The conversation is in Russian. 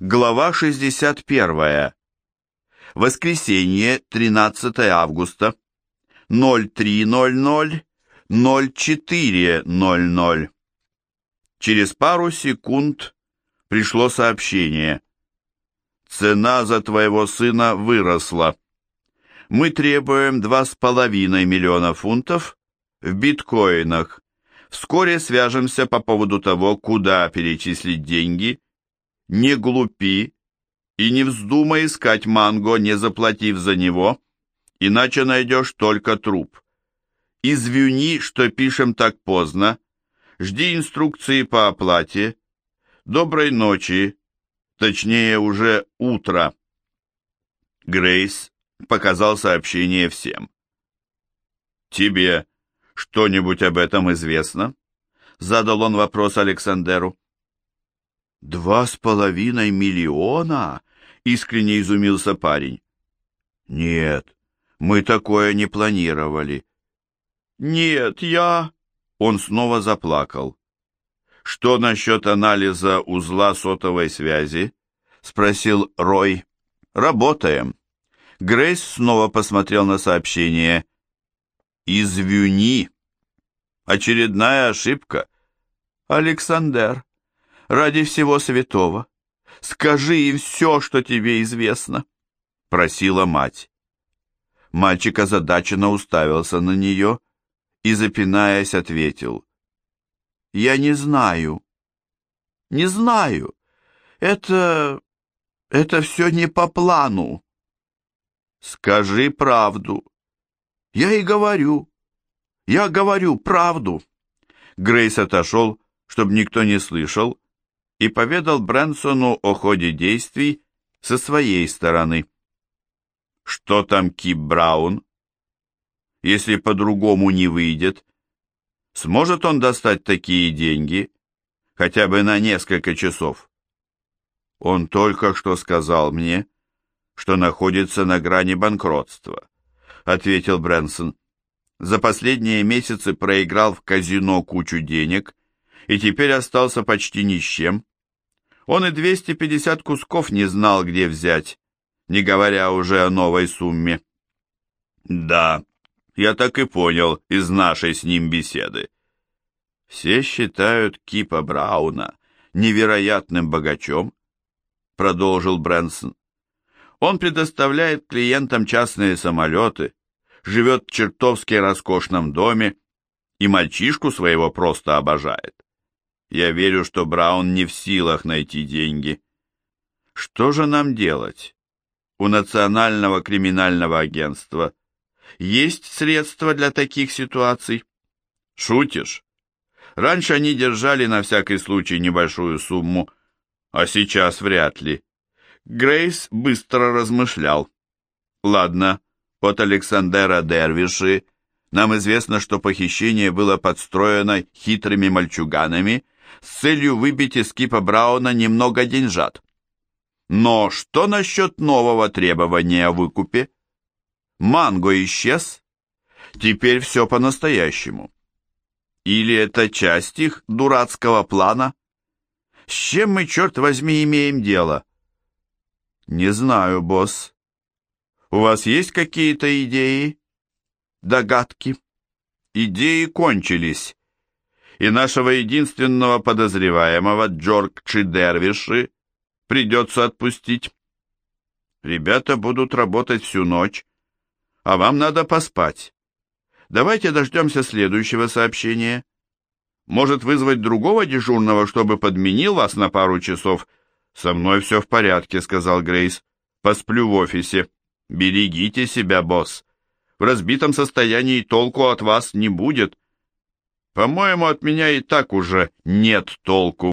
Глава 61. Воскресенье, 13 августа. 03.00, 04.00. Через пару секунд пришло сообщение. Цена за твоего сына выросла. Мы требуем два с половиной миллиона фунтов в биткоинах. Вскоре свяжемся по поводу того, куда перечислить деньги. Не глупи и не вздумай искать манго, не заплатив за него, иначе найдешь только труп. Извини, что пишем так поздно. Жди инструкции по оплате. Доброй ночи, точнее уже утро. Грейс показал сообщение всем. «Тебе что-нибудь об этом известно?» Задал он вопрос Александеру. «Два с половиной миллиона?» — искренне изумился парень. «Нет, мы такое не планировали». «Нет, я...» Он снова заплакал. «Что насчет анализа узла сотовой связи?» — спросил Рой. «Работаем». Грейс снова посмотрел на сообщение. «Извини. Очередная ошибка. Александр, ради всего святого, скажи им все, что тебе известно», — просила мать. Мальчик озадаченно уставился на нее и, запинаясь, ответил. «Я не знаю. Не знаю. Это... это все не по плану». «Скажи правду». «Я и говорю. Я говорю правду». Грейс отошел, чтобы никто не слышал, и поведал Брэнсону о ходе действий со своей стороны. Что там Кип Браун? Если по-другому не выйдет, сможет он достать такие деньги, хотя бы на несколько часов? Он только что сказал мне, что находится на грани банкротства, ответил Брэнсон. За последние месяцы проиграл в казино кучу денег и теперь остался почти ни с чем. Он и 250 кусков не знал, где взять, не говоря уже о новой сумме. Да, я так и понял из нашей с ним беседы. Все считают Кипа Брауна невероятным богачом, продолжил Брэнсон. Он предоставляет клиентам частные самолеты, живет в чертовски роскошном доме и мальчишку своего просто обожает. Я верю, что Браун не в силах найти деньги. Что же нам делать? У Национального криминального агентства есть средства для таких ситуаций? Шутишь? Раньше они держали на всякий случай небольшую сумму, а сейчас вряд ли. Грейс быстро размышлял. Ладно, от Александера Дервиши нам известно, что похищение было подстроено хитрыми мальчуганами с целью выбить из Кипа Брауна немного деньжат. Но что насчет нового требования о выкупе? Манго исчез? Теперь все по-настоящему. Или это часть их дурацкого плана? С чем мы, черт возьми, имеем дело? «Не знаю, босс. У вас есть какие-то идеи? Догадки?» «Идеи кончились, и нашего единственного подозреваемого, Джорджи Дервиши, придется отпустить. Ребята будут работать всю ночь, а вам надо поспать. Давайте дождемся следующего сообщения. Может вызвать другого дежурного, чтобы подменил вас на пару часов, — «Со мной все в порядке», — сказал Грейс. «Посплю в офисе. Берегите себя, босс. В разбитом состоянии толку от вас не будет. По-моему, от меня и так уже нет толку».